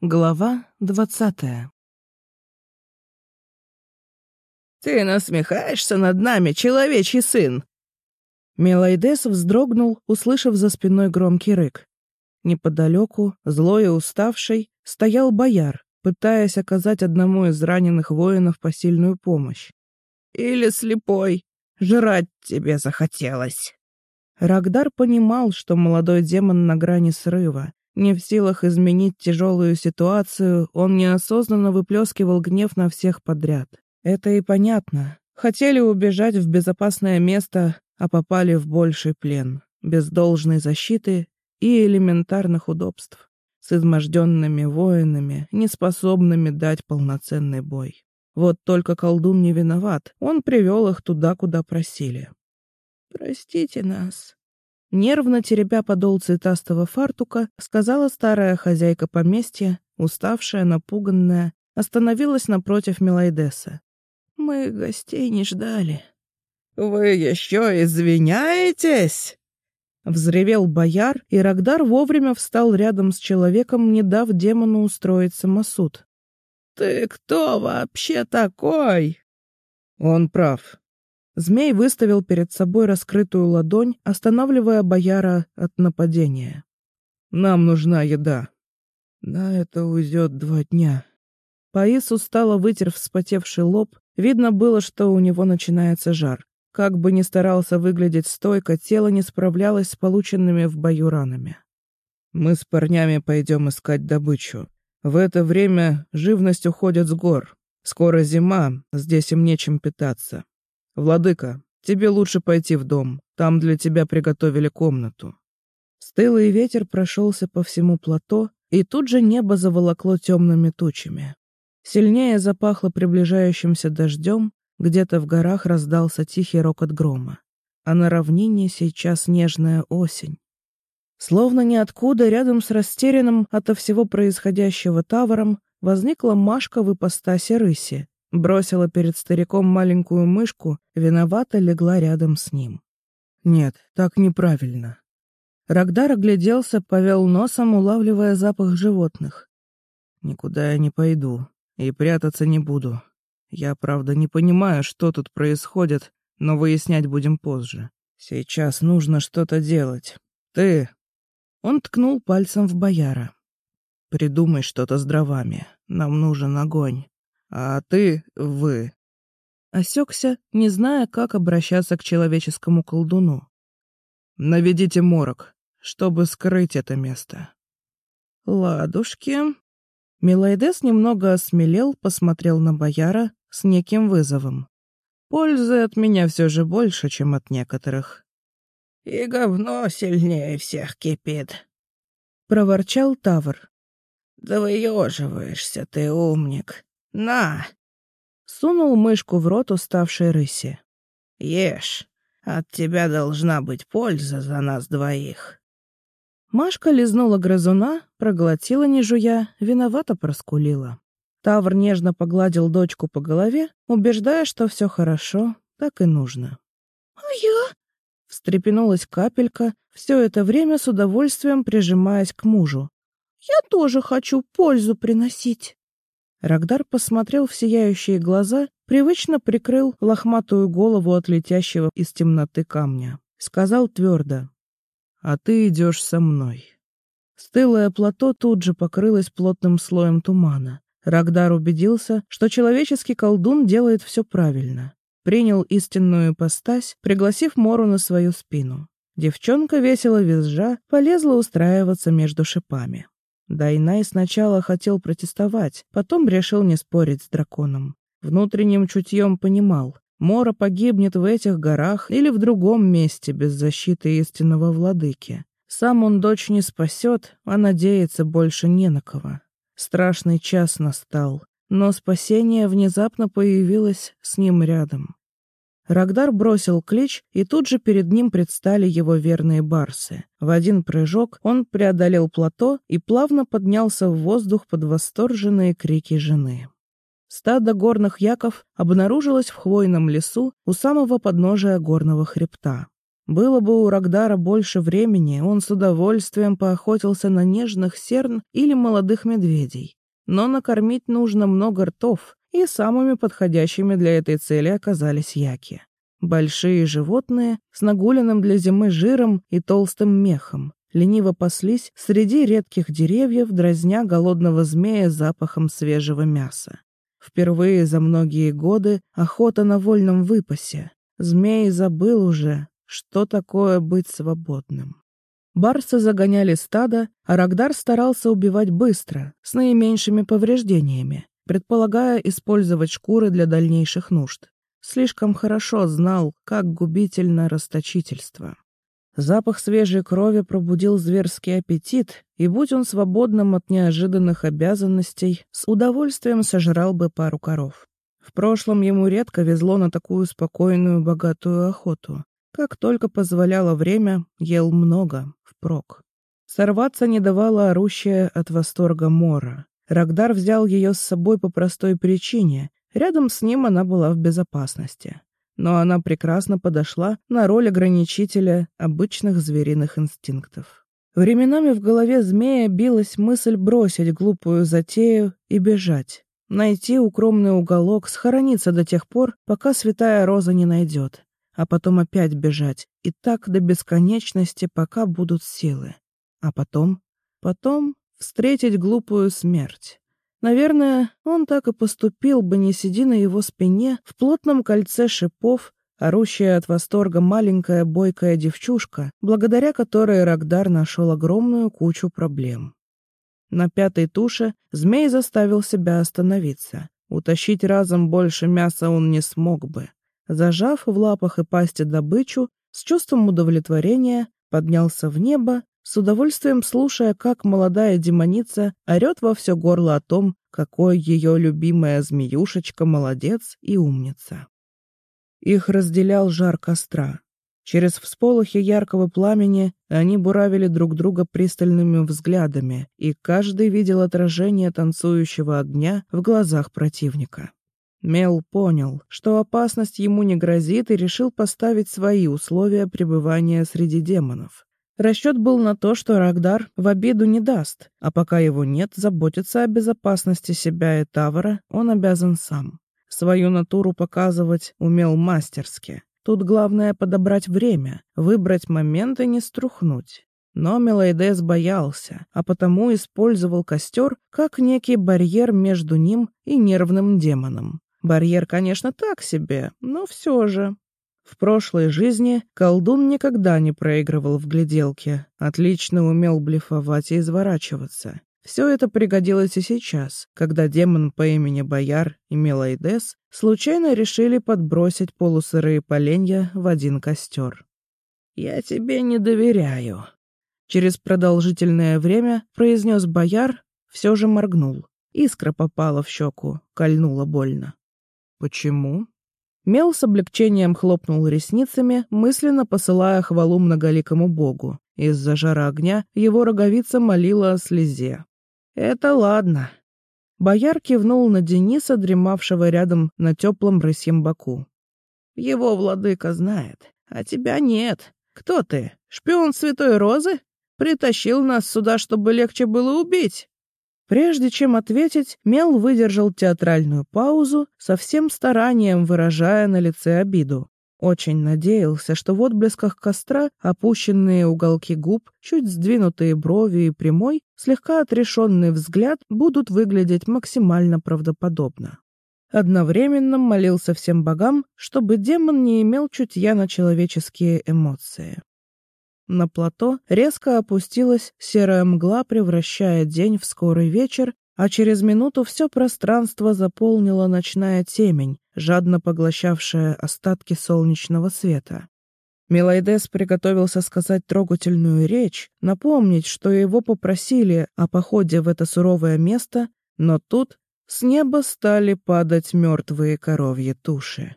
Глава двадцатая «Ты насмехаешься над нами, человечий сын!» Мелайдес вздрогнул, услышав за спиной громкий рык. Неподалеку, злой и уставший, стоял бояр, пытаясь оказать одному из раненых воинов посильную помощь. «Или слепой, жрать тебе захотелось!» Рагдар понимал, что молодой демон на грани срыва. Не в силах изменить тяжелую ситуацию, он неосознанно выплескивал гнев на всех подряд. Это и понятно. Хотели убежать в безопасное место, а попали в больший плен, без должной защиты и элементарных удобств, с изможденными воинами, неспособными дать полноценный бой. Вот только колдун не виноват, он привел их туда, куда просили. «Простите нас», Нервно теребя подол цветастого фартука, сказала старая хозяйка поместья, уставшая, напуганная, остановилась напротив Мелайдеса. «Мы гостей не ждали». «Вы еще извиняетесь?» Взревел бояр, и Рагдар вовремя встал рядом с человеком, не дав демону устроить самосуд. «Ты кто вообще такой?» «Он прав», Змей выставил перед собой раскрытую ладонь, останавливая бояра от нападения. «Нам нужна еда. На это уйдет два дня». Паис устало вытер вспотевший лоб. Видно было, что у него начинается жар. Как бы ни старался выглядеть стойко, тело не справлялось с полученными в бою ранами. «Мы с парнями пойдем искать добычу. В это время живность уходит с гор. Скоро зима, здесь им нечем питаться. «Владыка, тебе лучше пойти в дом. Там для тебя приготовили комнату». Стылый ветер прошелся по всему плато, и тут же небо заволокло темными тучами. Сильнее запахло приближающимся дождем, где-то в горах раздался тихий рокот грома. А на равнине сейчас нежная осень. Словно ниоткуда, рядом с растерянным ото всего происходящего тавором, возникла Машка в ипостаси рыси, Бросила перед стариком маленькую мышку, виновато легла рядом с ним. Нет, так неправильно. Рагдар огляделся, повел носом, улавливая запах животных. Никуда я не пойду и прятаться не буду. Я, правда, не понимаю, что тут происходит, но выяснять будем позже. Сейчас нужно что-то делать. Ты...» Он ткнул пальцем в бояра. «Придумай что-то с дровами. Нам нужен огонь. А ты — вы. Осекся, не зная, как обращаться к человеческому колдуну. Наведите морок, чтобы скрыть это место. Ладушки. Милайдес немного осмелел, посмотрел на бояра с неким вызовом. Пользы от меня все же больше, чем от некоторых. «И говно сильнее всех кипит», — проворчал Тавр. «Да выеживаешься ты, умник. «На!» Сунул мышку в рот уставшей рыси. «Ешь. От тебя должна быть польза за нас двоих». Машка лизнула грызуна, проглотила не жуя, виновато проскулила. Тавр нежно погладил дочку по голове, убеждая, что все хорошо, так и нужно. «А я?» — встрепенулась капелька, все это время с удовольствием прижимаясь к мужу. «Я тоже хочу пользу приносить». Рагдар посмотрел в сияющие глаза, привычно прикрыл лохматую голову от летящего из темноты камня. Сказал твердо. «А ты идешь со мной». Стылое плато тут же покрылось плотным слоем тумана. Рагдар убедился, что человеческий колдун делает все правильно. Принял истинную ипостась, пригласив Мору на свою спину. Девчонка, весело визжа, полезла устраиваться между шипами. Дайнай сначала хотел протестовать, потом решил не спорить с драконом. Внутренним чутьем понимал, Мора погибнет в этих горах или в другом месте без защиты истинного владыки. Сам он дочь не спасет, а надеяться больше не на кого. Страшный час настал, но спасение внезапно появилось с ним рядом. Рагдар бросил клич, и тут же перед ним предстали его верные барсы. В один прыжок он преодолел плато и плавно поднялся в воздух под восторженные крики жены. Стадо горных яков обнаружилось в хвойном лесу у самого подножия горного хребта. Было бы у Рагдара больше времени, он с удовольствием поохотился на нежных серн или молодых медведей. Но накормить нужно много ртов, и самыми подходящими для этой цели оказались яки. Большие животные с нагуленным для зимы жиром и толстым мехом лениво паслись среди редких деревьев, дразня голодного змея запахом свежего мяса. Впервые за многие годы охота на вольном выпасе. Змей забыл уже, что такое быть свободным. Барсы загоняли стадо, а Рагдар старался убивать быстро, с наименьшими повреждениями, предполагая использовать шкуры для дальнейших нужд. Слишком хорошо знал, как губительно расточительство. Запах свежей крови пробудил зверский аппетит, и будь он свободным от неожиданных обязанностей, с удовольствием сожрал бы пару коров. В прошлом ему редко везло на такую спокойную, богатую охоту. Как только позволяло время, ел много, впрок. Сорваться не давала орущая от восторга Мора. Рагдар взял ее с собой по простой причине. Рядом с ним она была в безопасности но она прекрасно подошла на роль ограничителя обычных звериных инстинктов. Временами в голове змея билась мысль бросить глупую затею и бежать, найти укромный уголок, схорониться до тех пор, пока святая роза не найдет, а потом опять бежать, и так до бесконечности, пока будут силы. А потом, потом встретить глупую смерть. Наверное, он так и поступил бы, не сиди на его спине в плотном кольце шипов, орущая от восторга маленькая бойкая девчушка, благодаря которой Рагдар нашел огромную кучу проблем. На пятой туше змей заставил себя остановиться. Утащить разом больше мяса он не смог бы. Зажав в лапах и пасти добычу, с чувством удовлетворения поднялся в небо с удовольствием слушая, как молодая демоница орет во все горло о том, какой ее любимая змеюшечка молодец и умница. Их разделял жар костра. Через всполохи яркого пламени они буравили друг друга пристальными взглядами, и каждый видел отражение танцующего огня в глазах противника. Мел понял, что опасность ему не грозит, и решил поставить свои условия пребывания среди демонов. Расчет был на то, что Рагдар в обиду не даст, а пока его нет, заботиться о безопасности себя и Тавара он обязан сам. Свою натуру показывать умел мастерски. Тут главное подобрать время, выбрать момент и не струхнуть. Но Мелайдес боялся, а потому использовал костер как некий барьер между ним и нервным демоном. Барьер, конечно, так себе, но все же. В прошлой жизни колдун никогда не проигрывал в гляделке, отлично умел блефовать и изворачиваться. Все это пригодилось и сейчас, когда демон по имени Бояр и Мелайдес случайно решили подбросить полусырые поленья в один костер. «Я тебе не доверяю», — через продолжительное время произнес Бояр, все же моргнул. Искра попала в щеку, кольнула больно. «Почему?» Мел с облегчением хлопнул ресницами, мысленно посылая хвалу многоликому богу. Из-за жара огня его роговица молила о слезе. «Это ладно». Бояр кивнул на Дениса, дремавшего рядом на теплом рысьем боку. «Его владыка знает, а тебя нет. Кто ты? Шпион Святой Розы? Притащил нас сюда, чтобы легче было убить?» Прежде чем ответить, Мел выдержал театральную паузу, со всем старанием выражая на лице обиду. Очень надеялся, что в отблесках костра опущенные уголки губ, чуть сдвинутые брови и прямой, слегка отрешенный взгляд будут выглядеть максимально правдоподобно. Одновременно молился всем богам, чтобы демон не имел чутья на человеческие эмоции. На плато резко опустилась серая мгла, превращая день в скорый вечер, а через минуту все пространство заполнила ночная темень, жадно поглощавшая остатки солнечного света. Милайдес приготовился сказать трогательную речь, напомнить, что его попросили о походе в это суровое место, но тут с неба стали падать мертвые коровьи туши.